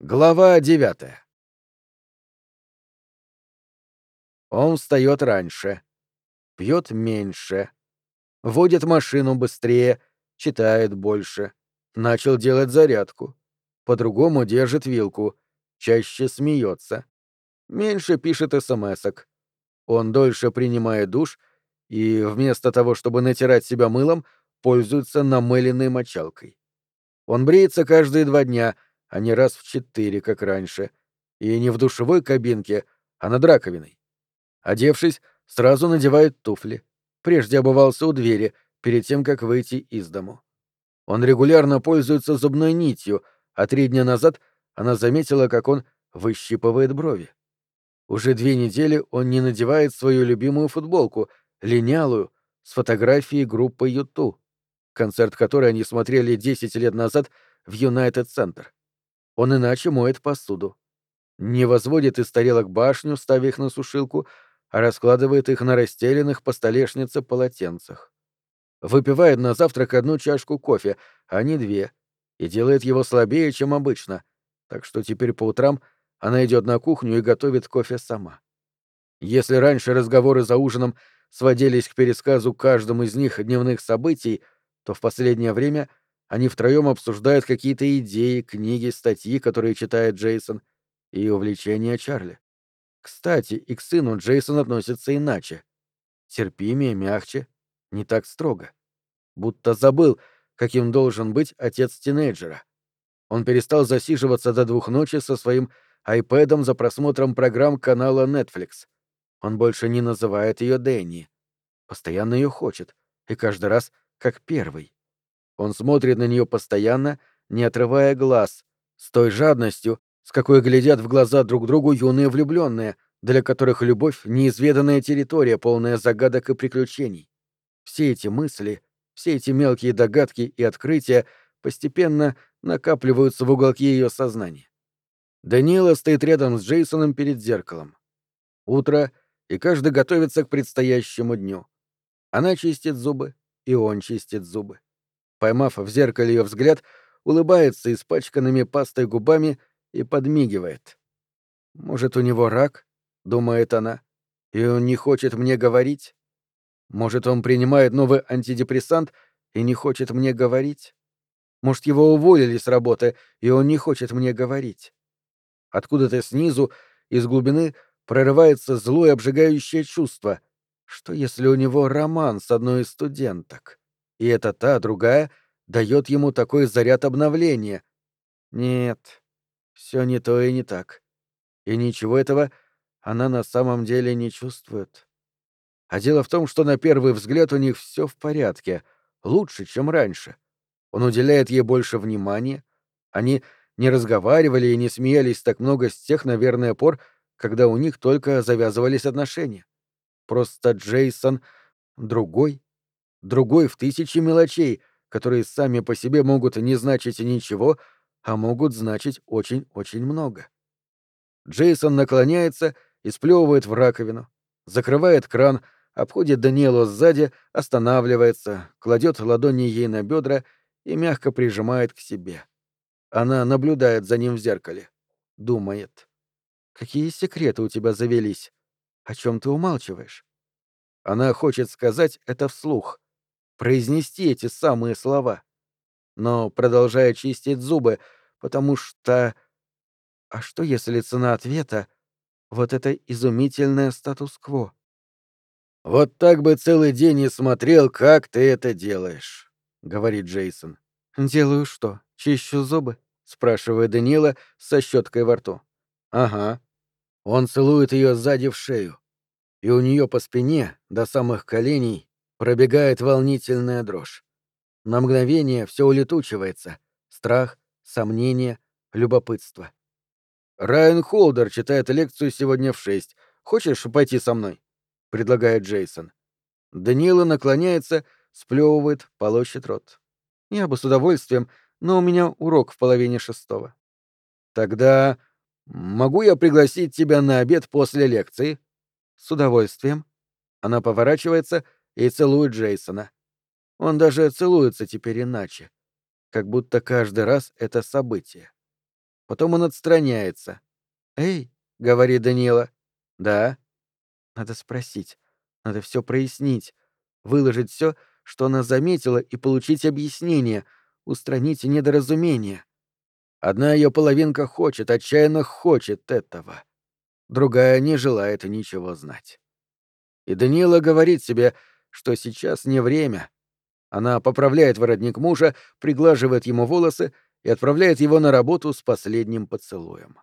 Глава девятая. Он встает раньше, пьет меньше, водит машину быстрее, читает больше, начал делать зарядку, по-другому держит вилку, чаще смеется, меньше пишет смс-ок. Он дольше принимает душ и вместо того, чтобы натирать себя мылом, пользуется намыленной мочалкой. Он бреется каждые два дня — а не раз в четыре, как раньше, и не в душевой кабинке, а над раковиной. Одевшись, сразу надевает туфли. Прежде обувался у двери, перед тем, как выйти из дому. Он регулярно пользуется зубной нитью, а три дня назад она заметила, как он выщипывает брови. Уже две недели он не надевает свою любимую футболку, линялую, с фотографией группы Юту, концерт которой они смотрели 10 лет назад в Юнайтед-центр. Он иначе моет посуду. Не возводит из тарелок башню, ставя их на сушилку, а раскладывает их на расстеленных по столешнице полотенцах. Выпивает на завтрак одну чашку кофе, а не две, и делает его слабее, чем обычно, так что теперь по утрам она идет на кухню и готовит кофе сама. Если раньше разговоры за ужином сводились к пересказу каждому из них дневных событий, то в последнее время они втроем обсуждают какие-то идеи, книги, статьи, которые читает Джейсон, и увлечения Чарли. Кстати, и к сыну Джейсон относится иначе. Терпимее, мягче, не так строго. Будто забыл, каким должен быть отец тинейджера. Он перестал засиживаться до двух ночи со своим айпэдом за просмотром программ канала Netflix. Он больше не называет ее Дэнни. Постоянно ее хочет, и каждый раз как первый. Он смотрит на нее постоянно, не отрывая глаз, с той жадностью, с какой глядят в глаза друг другу юные влюбленные, для которых любовь — неизведанная территория, полная загадок и приключений. Все эти мысли, все эти мелкие догадки и открытия постепенно накапливаются в уголке ее сознания. Даниэла стоит рядом с Джейсоном перед зеркалом. Утро, и каждый готовится к предстоящему дню. Она чистит зубы, и он чистит зубы поймав в зеркале ее взгляд, улыбается испачканными пастой губами и подмигивает. «Может, у него рак?» — думает она. «И он не хочет мне говорить? Может, он принимает новый антидепрессант и не хочет мне говорить? Может, его уволили с работы, и он не хочет мне говорить?» Откуда-то снизу, из глубины, прорывается злое обжигающее чувство. Что если у него роман с одной из студенток? И эта та, другая, дает ему такой заряд обновления. Нет, все не то и не так. И ничего этого она на самом деле не чувствует. А дело в том, что на первый взгляд у них все в порядке, лучше, чем раньше. Он уделяет ей больше внимания. Они не разговаривали и не смеялись так много с тех, наверное, пор, когда у них только завязывались отношения. Просто Джейсон другой, другой в тысячи мелочей, которые сами по себе могут не значить ничего, а могут значить очень-очень много. Джейсон наклоняется и сплевывает в раковину, закрывает кран, обходит Даниэлу сзади, останавливается, кладет ладони ей на бедра и мягко прижимает к себе. Она наблюдает за ним в зеркале. Думает. «Какие секреты у тебя завелись? О чем ты умалчиваешь?» Она хочет сказать это вслух, произнести эти самые слова. Но продолжая чистить зубы, потому что... А что, если цена ответа — вот это изумительное статус-кво? «Вот так бы целый день и смотрел, как ты это делаешь», — говорит Джейсон. «Делаю что? Чищу зубы?» — спрашивает Данила со щеткой во рту. «Ага». Он целует ее сзади в шею, и у нее по спине, до самых коленей, Пробегает волнительная дрожь. На мгновение все улетучивается. Страх, сомнение, любопытство. «Райан Холдер читает лекцию сегодня в шесть. Хочешь пойти со мной?» — предлагает Джейсон. Даниэла наклоняется, сплевывает, полощет рот. «Я бы с удовольствием, но у меня урок в половине шестого». «Тогда могу я пригласить тебя на обед после лекции?» «С удовольствием». Она поворачивается — и целует Джейсона. Он даже целуется теперь иначе, как будто каждый раз это событие. Потом он отстраняется. «Эй», — говорит Данила. «Да». Надо спросить. Надо все прояснить. Выложить все, что она заметила, и получить объяснение, устранить недоразумение. Одна ее половинка хочет, отчаянно хочет этого. Другая не желает ничего знать. И Даниила говорит себе, что сейчас не время. Она поправляет воротник мужа, приглаживает ему волосы и отправляет его на работу с последним поцелуем.